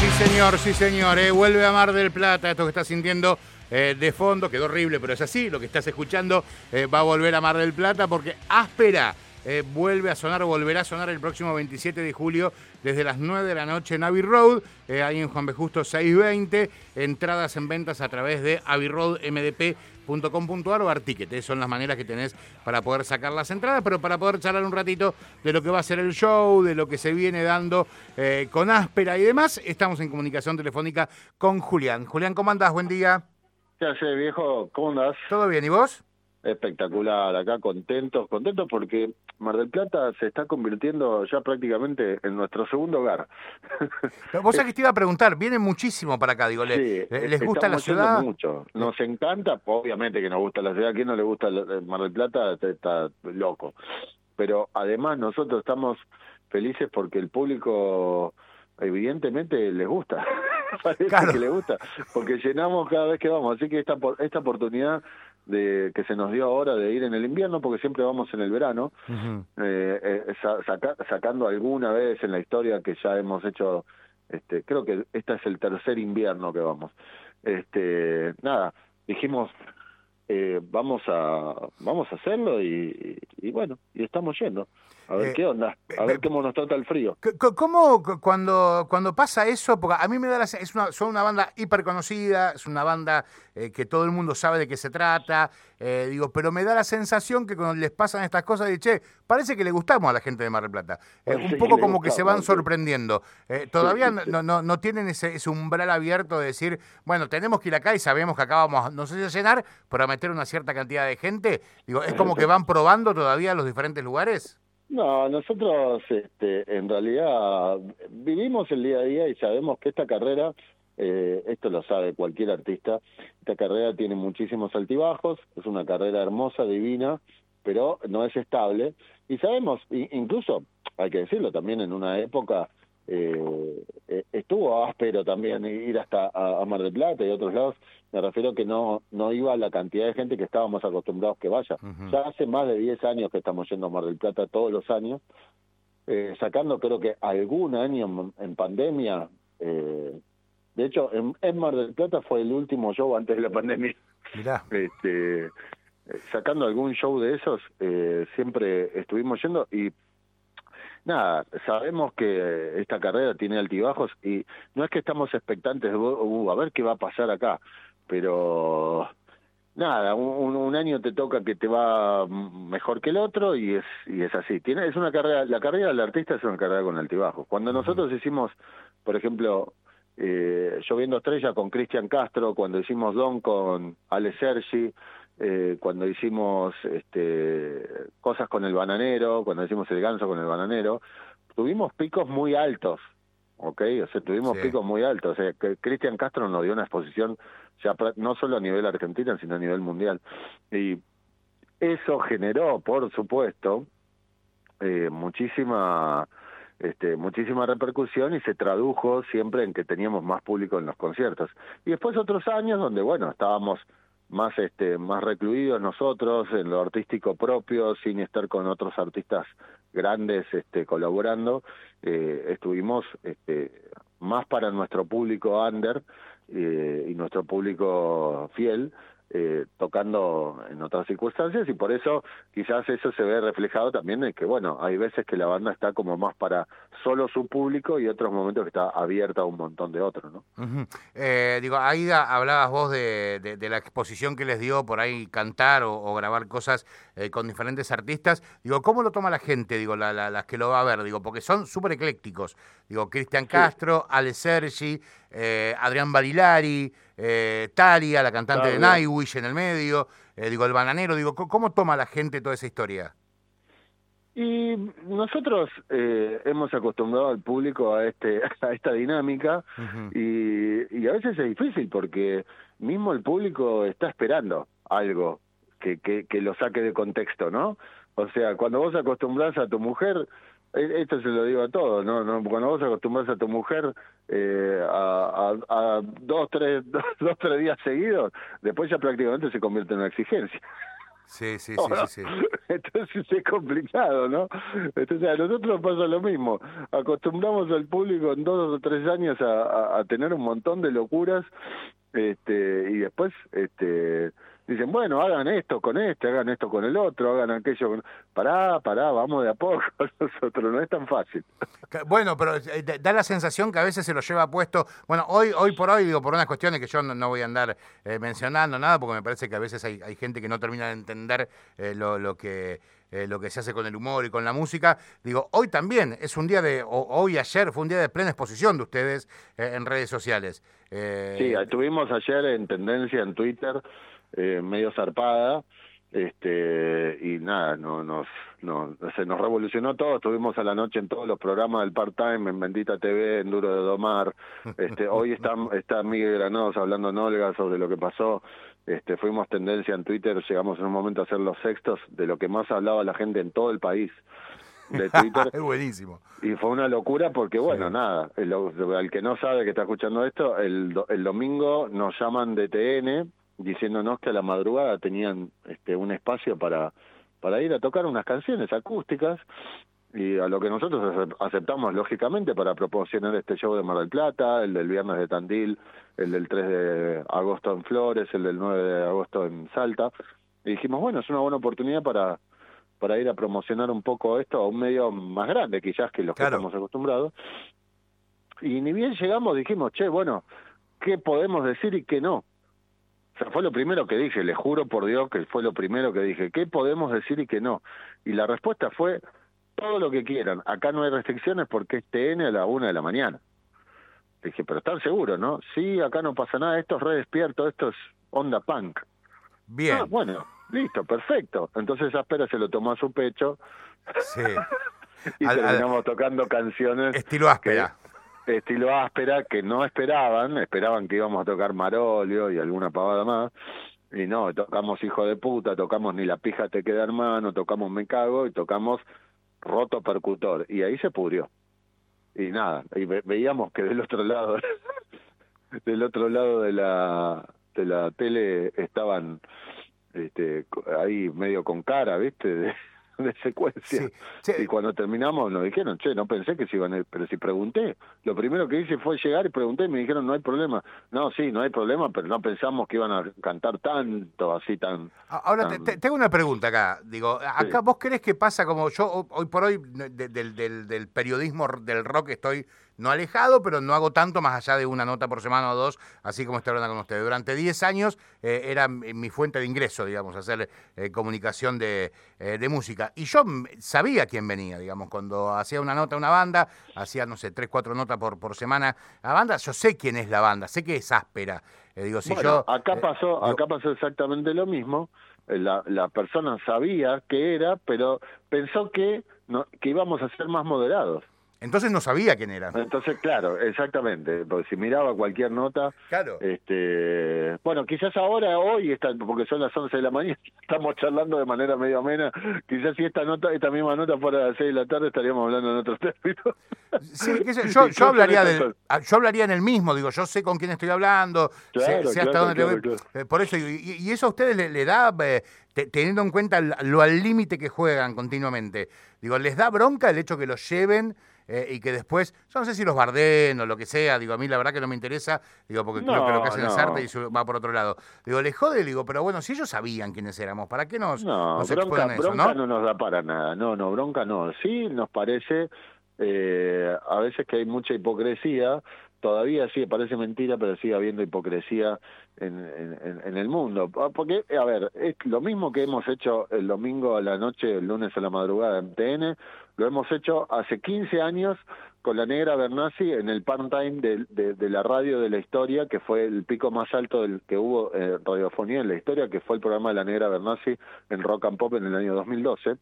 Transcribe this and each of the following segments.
Sí, señor, sí, señor. eh, Vuelve a Mar del Plata. Esto que estás sintiendo eh, de fondo, quedó horrible, pero es así. Lo que estás escuchando eh, va a volver a Mar del Plata porque Áspera vuelve a sonar, volverá a sonar el próximo 27 de julio desde las 9 de la noche en Abbey Road, eh, ahí en Juan B. Justo 620. Entradas en ventas a través de abbeyroadmdp.com.ar o Articket. Son las maneras que tenés para poder sacar las entradas, pero para poder charlar un ratito de lo que va a ser el show, de lo que se viene dando eh, con Áspera y demás, estamos en comunicación telefónica con Julián. Julián, ¿cómo andás? Buen día. ¿Qué haces, viejo? ¿Cómo andás? ¿Todo bien? ¿Y vos? Espectacular, acá contentos, contentos porque Mar del Plata se está convirtiendo ya prácticamente en nuestro segundo hogar. Vos sabés que te iba a preguntar, vienen muchísimo para acá, digo, ¿le- Sí, le- ¿les gusta la ciudad? mucho. Nos encanta, obviamente que nos gusta la ciudad. ¿A quién no le gusta Mar del Plata? Está, está loco. Pero además nosotros estamos felices porque el público evidentemente les gusta. Parece Claro. que les gusta. Porque llenamos cada vez que vamos. Así que esta, esta oportunidad de que se nos dio ahora de ir en el invierno, porque siempre vamos en el verano, eh, eh, sa- saca- sacando alguna vez en la historia que ya hemos hecho, este, creo que este es el tercer invierno que vamos. Este, nada, dijimos eh, vamos a vamos a hacerlo y, y- y bueno, y estamos yendo. A ver Eh, qué onda, a ver cómo nos trata el frío. ¿Cómo cu- cuando, cuando pasa eso? Porque a mí me da la es una, son una banda hiper conocida, es una banda eh, que todo el mundo sabe de qué se trata, eh, digo, pero me da la sensación que cuando les pasan estas cosas, de che, parece que le gustamos a la gente de Mar del Plata. Eh, un poco como que se van sorprendiendo. Eh, Todavía sí, no- sí. No, no, no tienen ese, ese umbral abierto de decir, bueno, tenemos que ir acá y sabemos que acá vamos, no sé si a llenar, pero a meter una cierta cantidad de gente. Digo, es como que van probando todavía los diferentes lugares. No, nosotros este, en realidad vivimos el día a día y sabemos que esta carrera, eh, esto lo sabe cualquier artista, esta carrera tiene muchísimos altibajos, es una carrera hermosa, divina, pero no es estable. Y sabemos, incluso, hay que decirlo, también en una época eh, eh, estuvo áspero también ir hasta a, Mar del Plata y otros lados. Me refiero que no no iba la cantidad de gente que estábamos acostumbrados que vaya. Ya hace más de 10 años que estamos yendo a Mar del Plata todos los años, eh, sacando creo que algún año en, en pandemia. eh, de hecho, en, en Mar del Plata fue el último show antes de la pandemia. Mirá. Este, eh, sacando algún show de esos, eh, siempre estuvimos yendo y nada, sabemos que esta carrera tiene altibajos y no es que estamos expectantes de "Uh, a ver qué va a pasar acá, pero nada, un, un año te toca que te va mejor que el otro y es y es así. Tiene es una carrera, la carrera del artista es una carrera con altibajos. Cuando nosotros hicimos, por ejemplo, eh, Lloviendo Estrella con Cristian Castro, cuando hicimos Don con Ale Sergi, eh, cuando hicimos este, cosas con el bananero, cuando hicimos el ganso con el bananero, tuvimos picos muy altos, ¿ok? O sea, tuvimos Sí. picos muy altos. O sea, que Cristian Castro nos dio una exposición ya no solo a nivel argentino, sino a nivel mundial. Y eso generó, por supuesto, eh, muchísima este, muchísima repercusión y se tradujo siempre en que teníamos más público en los conciertos. Y después otros años donde, bueno, estábamos más este más recluidos nosotros en lo artístico propio sin estar con otros artistas grandes este colaborando. Eh, estuvimos este más para nuestro público under eh, y nuestro público fiel eh, tocando en otras circunstancias y por eso quizás eso se ve reflejado también en que bueno hay veces que la banda está como más para solo su público y otros momentos que está abierta a un montón de otros no. Eh, digo, ahí hablabas vos de, de- de la exposición que les dio por ahí cantar o, o grabar cosas eh, con diferentes artistas. Digo, ¿cómo lo toma la gente? Digo, la- la- las que lo va a ver, digo, porque son súper eclécticos. Digo, Cristian Castro, Ale Sergi, eh, Adrián Barilari, eh, Talia, la cantante de. Nightwish en el medio, eh, digo, el bananero, digo, ¿cómo- ¿cómo toma la gente toda esa historia? Y nosotros eh, hemos acostumbrado al público a este a esta dinámica y, y a veces es difícil porque mismo el público está esperando algo que, que, que lo saque de contexto, ¿no? O sea, cuando vos acostumbras a tu mujer, esto se lo digo a todos, ¿no? no cuando vos acostumbras a tu mujer eh, a, a, a dos, tres, dos, dos, tres días seguidos, después ya prácticamente se convierte en una exigencia. Sí, sí, sí, sí, Entonces es complicado, ¿no? Entonces a nosotros nos pasa lo mismo. Acostumbramos al público en dos o tres años a, a tener un montón de locuras este y después este dicen, bueno, hagan esto con este, hagan esto con el otro, hagan aquello con... Pará, pará, vamos de a poco, nosotros, no es tan fácil. Bueno, pero eh, da la sensación que a veces se lo lleva puesto, bueno, hoy hoy por hoy, digo, por unas cuestiones que yo no, voy a andar eh, mencionando nada, porque me parece que a veces hay, hay gente que no termina de entender eh, lo, lo que... lo que se hace con el humor y con la música. Digo, hoy también es un día de, hoy ayer fue un día de plena exposición de ustedes en redes sociales. Sí, estuvimos ayer en tendencia en Twitter eh, medio zarpada este y nada no nos no se nos revolucionó todo estuvimos a la noche en todos los programas del part time en Bendita TV en Duro de Domar este hoy está está Miguel Granados hablando en Olga sobre lo que pasó este fuimos tendencia en Twitter llegamos en un momento a hacer los sextos de lo que más hablaba la gente en todo el país de Twitter. es buenísimo. Y fue una locura porque, bueno, nada, el, al que no sabe que está escuchando esto, el, el domingo nos llaman de TN diciéndonos que a la madrugada tenían este, un espacio para, para ir a tocar unas canciones acústicas y a lo que nosotros aceptamos lógicamente para proporcionar este show de Mar del Plata, el del viernes de Tandil, el del 3 de agosto en Flores, el del 9 de agosto en Salta. Y dijimos, bueno, es una buena oportunidad para para ir a promocionar un poco esto a un medio más grande quizás que los que estamos acostumbrados. Y ni bien llegamos dijimos, che, bueno, ¿qué podemos decir y qué no? Fue lo primero que dije, le juro por Dios que fue lo primero que dije, ¿qué podemos decir y qué no? Y la respuesta fue, todo lo que quieran, acá no hay restricciones porque es TN a la una de la mañana. Dije, pero están seguros, ¿no? Sí, acá no pasa nada, esto es re despierto, esto es onda punk. Bien. Ah, bueno, listo, perfecto. Entonces Aspera se lo tomó a su pecho. Sí. y terminamos tocando canciones. Estilo Aspera estilo áspera que no esperaban, esperaban que íbamos a tocar Marolio y alguna pavada más, y no, tocamos Hijo de Puta, tocamos Ni la pija te queda hermano, tocamos Me cago y tocamos Roto Percutor, y ahí se pudrió. Y nada, y veíamos que del otro lado, del otro lado de la, de la tele estaban este, ahí medio con cara, ¿viste? de secuencia. Y cuando terminamos nos dijeron, che, no pensé que se iban a pero si pregunté, lo primero que hice fue llegar y pregunté y me dijeron, no hay problema. No, sí, no hay problema, pero no pensamos que iban a cantar tanto, así tan... Ahora, Te, tengo una pregunta acá. Digo, acá vos crees que pasa como yo hoy por hoy del, del, del periodismo del rock estoy no alejado, pero no hago tanto más allá de una nota por semana o dos, así como estoy hablando con ustedes. Durante 10 años eh, era mi fuente de ingreso, digamos, hacer eh, comunicación de, eh, de, música. Y yo sabía quién venía, digamos, cuando hacía una nota a una banda, hacía, no sé, tres, cuatro notas por, por semana a banda, yo sé quién es la banda, sé que es áspera. digo, si yo, acá pasó, acá pasó exactamente lo mismo. La, la persona sabía que era, pero pensó que, no, que íbamos a ser más moderados. Entonces no sabía quién era. Entonces, claro, exactamente. Porque si miraba cualquier nota. Claro. Este, bueno, quizás ahora, hoy, está, porque son las 11 de la mañana, estamos charlando de manera medio amena. Quizás si esta nota, esta misma nota fuera a las 6 de la tarde, estaríamos hablando en otros términos. Sí, yo, yo, hablaría ah, yo hablaría en el mismo, digo, yo sé con quién estoy hablando, sé, hasta dónde eh, Por eso, y, eso a ustedes le, da. Eh, teniendo en cuenta lo al límite que juegan continuamente, digo, ¿les da bronca el hecho que los lleven eh, y que después, yo no sé si los barden o lo que sea, digo, a mí la verdad que no me interesa, digo, porque creo que lo que hacen es arte y va por otro lado. Digo, les jode, digo, pero bueno, si ellos sabían quiénes éramos, ¿para qué nos, no, bronca, bronca ¿no? nos da para nada, no, no, bronca no. Sí nos parece eh, a veces que hay mucha hipocresía, todavía sí parece mentira, pero sigue habiendo hipocresía en, en, en, el mundo. Ah, porque, a ver, es lo mismo que hemos hecho el domingo a la noche, el lunes a la madrugada en TN, lo hemos hecho hace 15 años con la negra Bernasi en el prime time de, de, la radio de la historia, que fue el pico más alto del que hubo eh, radiofonía en la historia, que fue el programa de la negra Bernasi en Rock and Pop en el año 2012.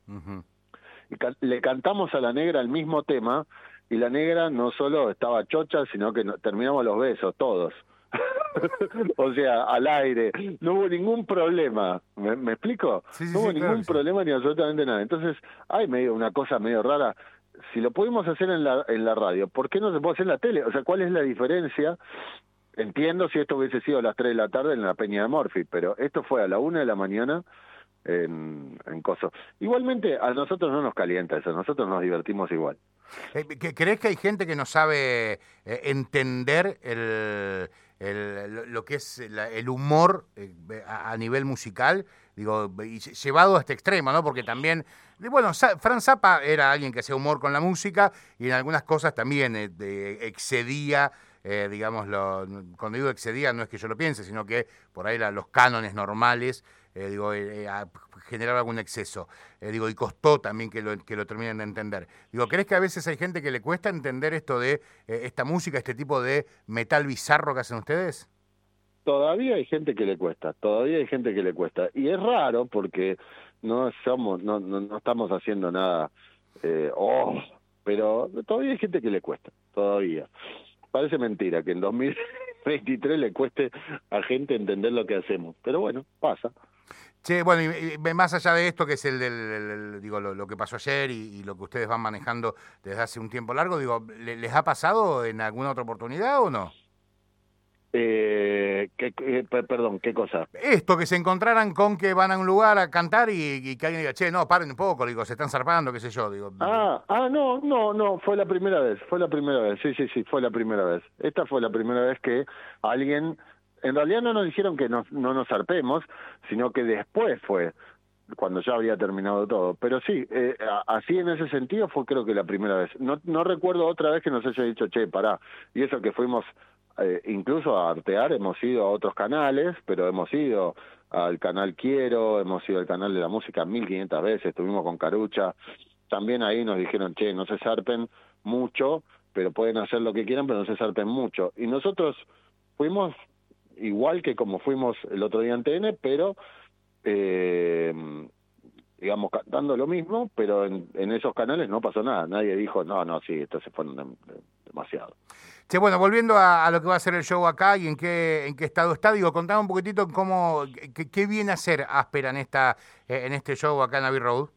Y le cantamos a la negra el mismo tema, y la negra no solo estaba chocha, sino que terminamos los besos, todos. o sea, al aire, no hubo ningún problema, ¿me, explico? no hubo ningún problema ni absolutamente nada. Entonces, hay medio una cosa medio rara. Si lo pudimos hacer en la, en la radio, ¿por qué no se puede hacer en la tele? O sea, ¿cuál es la diferencia? Entiendo si esto hubiese sido a las 3 de la tarde en la Peña de Morphy, pero esto fue a la 1 de la mañana en, en coso. Igualmente, a nosotros no nos calienta eso, nosotros nos divertimos igual. Eh, ¿Crees que hay gente que no sabe eh, entender lo que es el humor eh, a, nivel musical? Digo, llevado a este extremo, ¿no? Porque también, bueno, Fran Zappa era alguien que hacía humor con la música y en algunas cosas también excedía digamos, lo, cuando digo excedía no es que yo lo piense, sino que por ahí los cánones normales eh, digo, eh, eh generar algún exceso. Eh, digo, y costó también que lo, que lo terminen de entender. Digo, ¿crees que a veces hay gente que le cuesta entender esto de esta música, este tipo de metal bizarro que hacen ustedes? Todavía hay gente que le cuesta, todavía hay gente que le cuesta. Y es raro porque no somos, no, no, estamos haciendo nada, oh, pero todavía hay gente que le cuesta, todavía. Parece mentira que en 2023 le cueste a gente entender lo que hacemos, pero bueno, pasa. Sí, bueno, y, más allá de esto, que es el, del, digo, lo, que pasó ayer y, lo que ustedes van manejando desde hace un tiempo largo, digo, ¿les ha pasado en alguna otra oportunidad o no? Eh, perdón, ¿qué cosa? Esto, que se encontraran con que van a un lugar a cantar y, que alguien diga, che, no, paren un poco, digo, se están zarpando, qué sé yo, digo. Ah, ah, no, no, no, fue la primera vez, fue la primera vez, sí, sí, sí, fue la primera vez. Esta fue la primera vez que alguien en realidad no nos dijeron que no nos zarpemos, sino que después fue cuando ya había terminado todo. Pero sí, eh, así en ese sentido fue creo que la primera vez. No, no recuerdo otra vez que nos haya dicho, che, pará. Y eso que fuimos eh, incluso a artear, hemos ido a otros canales, pero hemos ido al canal Quiero, hemos ido al canal de la música 1500 veces, estuvimos con Carucha. También ahí nos dijeron, che, no se zarpen mucho, pero pueden hacer lo que quieran, pero no se zarpen mucho. Y nosotros fuimos igual que como fuimos el otro día en TN, pero eh, digamos cantando lo mismo, pero en, esos canales no pasó nada, nadie dijo, no, no, sí, esto se fueron demasiado. Sí, bueno, volviendo a, lo que va a ser el show acá y en qué, en qué estado está, digo, contame un poquitito cómo, qué, viene a hacer Áspera en, esta, en este show acá en Abbey Road.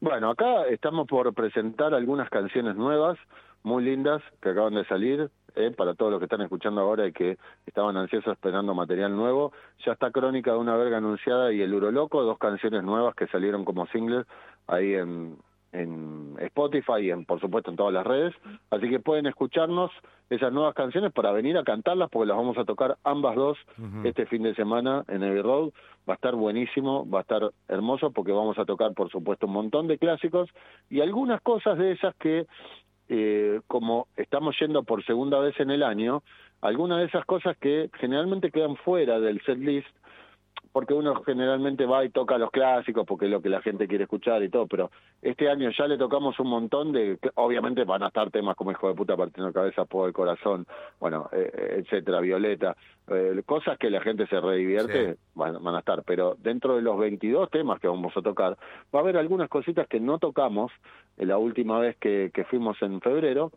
Bueno, acá estamos por presentar algunas canciones nuevas, muy lindas, que acaban de salir, eh, para todos los que están escuchando ahora y que estaban ansiosos esperando material nuevo. Ya está Crónica de una verga anunciada y El Uroloco, dos canciones nuevas que salieron como singles ahí en, en Spotify y en, por supuesto en todas las redes. Así que pueden escucharnos esas nuevas canciones para venir a cantarlas porque las vamos a tocar ambas dos este fin de semana en Abbey Road. Va a estar buenísimo, va a estar hermoso porque vamos a tocar por supuesto un montón de clásicos y algunas cosas de esas que eh, como estamos yendo por segunda vez en el año, algunas de esas cosas que generalmente quedan fuera del set list, porque uno generalmente va y toca los clásicos porque es lo que la gente quiere escuchar y todo, pero este año ya le tocamos un montón de, obviamente van a estar temas como Hijo de puta partiendo cabeza, por el corazón, bueno, eh, eh, etcétera, Violeta, eh, cosas que la gente se redivierte van, a estar, pero dentro de los 22 temas que vamos a tocar, va a haber algunas cositas que no tocamos la última vez que, que fuimos en febrero,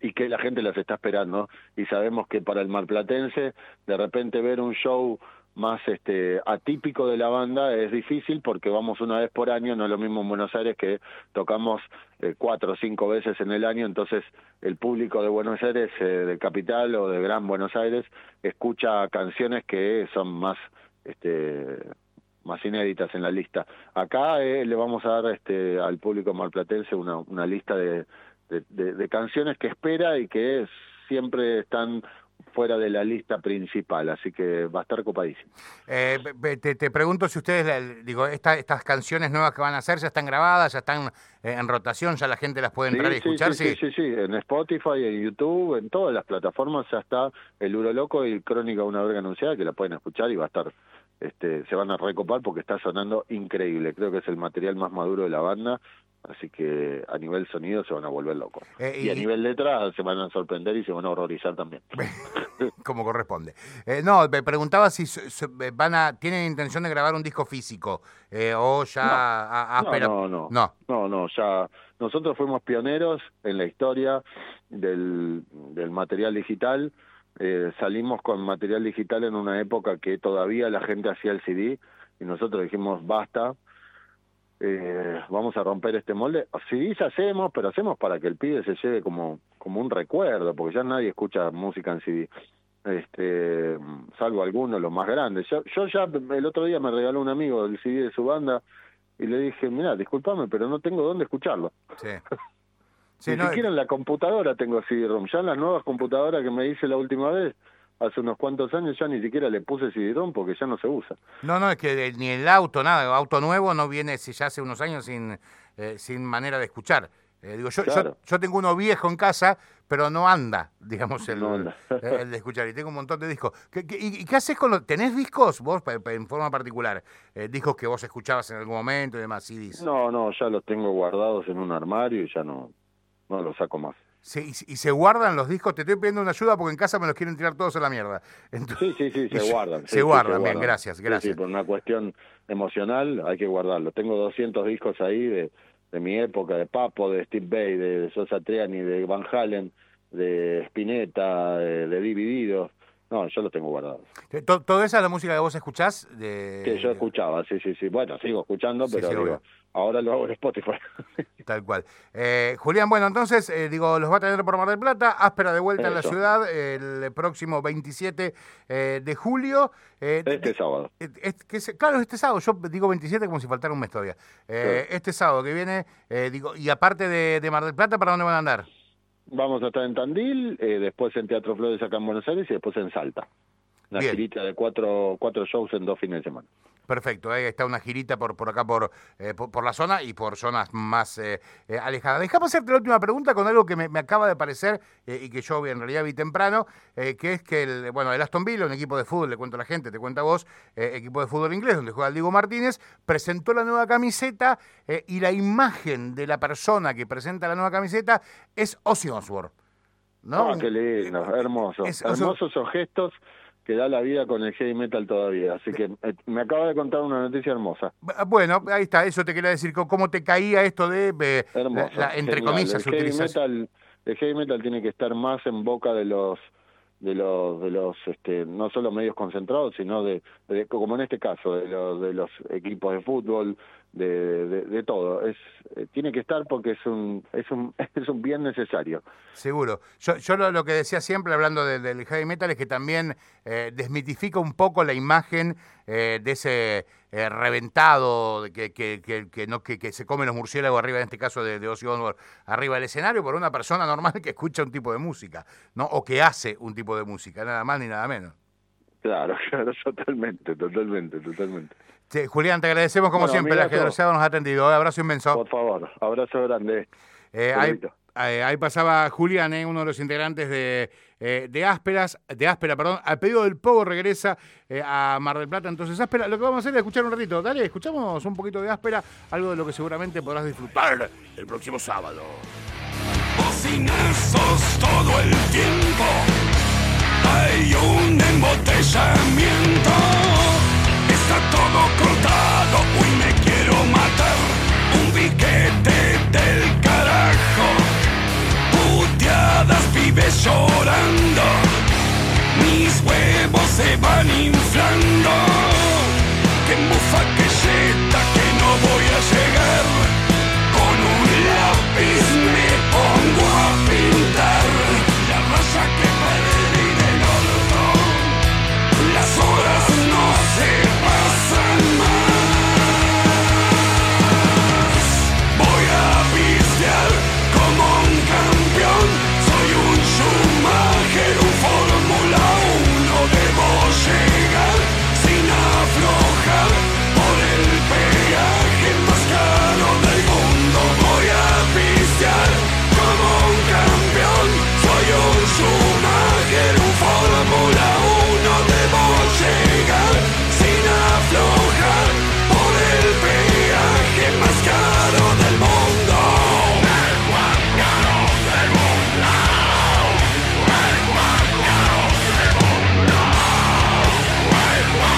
y que la gente las está esperando y sabemos que para el marplatense de repente ver un show más este atípico de la banda es difícil porque vamos una vez por año, no es lo mismo en Buenos Aires que tocamos eh, cuatro o cinco veces en el año, entonces el público de Buenos Aires, eh, de Capital o de Gran Buenos Aires, escucha canciones que son más este más inéditas en la lista. Acá eh, le vamos a dar este al público malplatense una, una lista de, de canciones que espera y que siempre están fuera de la lista principal, así que va a estar copadísimo. Eh, te, pregunto si ustedes, digo, estas canciones nuevas que van a hacer ya están grabadas, ya están eh, en rotación, ya la gente las puede entrar y escuchar. Sí, sí, sí, en Spotify, en YouTube, en todas las plataformas ya está el Uroloco y Crónica una verga anunciada que la pueden escuchar y va a estar, este, se van a recopar porque está sonando increíble. Creo que es el material más maduro de la banda Así que a nivel sonido se van a volver locos. Eh, y, a nivel letra se van a sorprender y se van a horrorizar también. Como corresponde. Eh, no, me preguntaba si van a tienen intención de grabar un disco físico eh, o ya no, no, no, no, no, ya nosotros fuimos pioneros en la historia del, del material digital. salimos con material digital en una época que todavía la gente hacía el CD y nosotros dijimos basta eh, vamos a romper este molde. Sí, hacemos, pero hacemos para que el pibe se lleve como, como un recuerdo, porque ya nadie escucha música en CD. este salvo algunos, los más grandes. Yo, yo ya el otro día me regaló un amigo el CD de su banda y le dije, mira, discúlpame, pero no tengo dónde escucharlo. Sí. Ni siquiera en la computadora tengo CD-ROM. Ya en las nuevas computadoras que me hice la última vez, hace unos cuantos años, ya ni siquiera le puse CD-ROM porque ya no se usa. No, no, es que ni el auto, nada, auto nuevo no viene si ya hace unos años sin, eh, sin manera de escuchar. Eh, digo, yo, yo, tengo uno viejo en casa, pero no anda, digamos, el, el de escuchar. Y tengo un montón de discos. ¿Qué, y, qué haces con los... ¿Tenés discos vos, en forma particular? Eh, discos que vos escuchabas en algún momento y demás, CDs. No, no, ya los tengo guardados en un armario y ya no, no los saco más. Sí, y, se guardan los discos. Te estoy pidiendo una ayuda porque en casa me los quieren tirar todos a la mierda. sí, sí, sí, se guardan. se, guardan, bien, gracias, gracias. Sí, por una cuestión emocional hay que guardarlo. Tengo 200 discos ahí de de mi época, de Papo, de Steve Bay, de, Sosa Triani, de Van Halen, de Spinetta, de, Divididos. No, yo lo tengo guardado. ¿Toda esa es la música que vos escuchás? De... Que yo escuchaba, sí, sí, sí. Bueno, sigo escuchando, pero ahora lo hago en Spotify. Tal cual. Eh, Julián, bueno, entonces, eh, digo, los va a tener por Mar del Plata, áspera de vuelta en la ciudad el próximo 27 eh, de julio. este sábado. claro, este sábado, yo digo 27 como si faltara un mes todavía. Este sábado que viene, digo, y aparte de, de Mar del Plata, ¿para dónde van a andar? Vamos a estar en Tandil, eh, después en Teatro Flores acá en Buenos Aires y después en Salta. Una girita de cuatro, cuatro shows en dos fines de semana. Perfecto, ahí está una girita por, por acá, por, eh, por, la zona y por zonas más eh, eh, alejadas. Dejamos hacerte la última pregunta con algo que me, acaba de parecer y que yo en realidad vi temprano, que es que el, bueno, el Aston Villa, un equipo de fútbol, le cuento a la gente, te cuenta vos, equipo de fútbol inglés, donde juega el Diego Martínez, presentó la nueva camiseta y la imagen de la persona que presenta la nueva camiseta es Ozzy Osbourne. ¿no? Ah, qué lindo, hermoso. Hermosos esos gestos que da la vida con el heavy metal todavía. Así que eh, me acaba de contar una noticia hermosa. Bueno, ahí está, eso te quería decir, ¿cómo te caía esto de, entre comillas, el heavy, metal, el heavy metal tiene que estar más en boca de los de los de los este no solo medios concentrados sino de, como en este caso de los de los equipos de fútbol de, de, todo. Es, eh, tiene que estar porque es un, es un, es un bien necesario. Seguro. Yo, yo lo, que decía siempre hablando del heavy metal es que también eh, desmitifica un poco la imagen eh, de ese reventado que, que, que, no, que, se come los murciélagos arriba, en este caso de, de Ozzy arriba del escenario por una persona normal que escucha un tipo de música, ¿no? O que hace un tipo de música, nada más ni nada menos. Claro, claro, totalmente, totalmente, totalmente. Sí, Julián, te agradecemos como siempre la generosidad nos ha atendido. Abrazo inmenso. Por favor, abrazo grande. Eh, eh, ahí, pasaba Julián, eh, uno de los integrantes de, de Ásperas, de Áspera, perdón, al pedido del Pogo regresa a Mar del Plata. Entonces, Áspera, lo que vamos a hacer es escuchar un ratito. Dale, escuchamos un poquito de Áspera, algo de lo que seguramente podrás disfrutar el próximo sábado. Bocinazos todo el tiempo, hay un embotellamiento. Está todo cortado, uy me quiero matar, un biquete del carajo, puteadas pibes llorando, mis huevos se van inflando,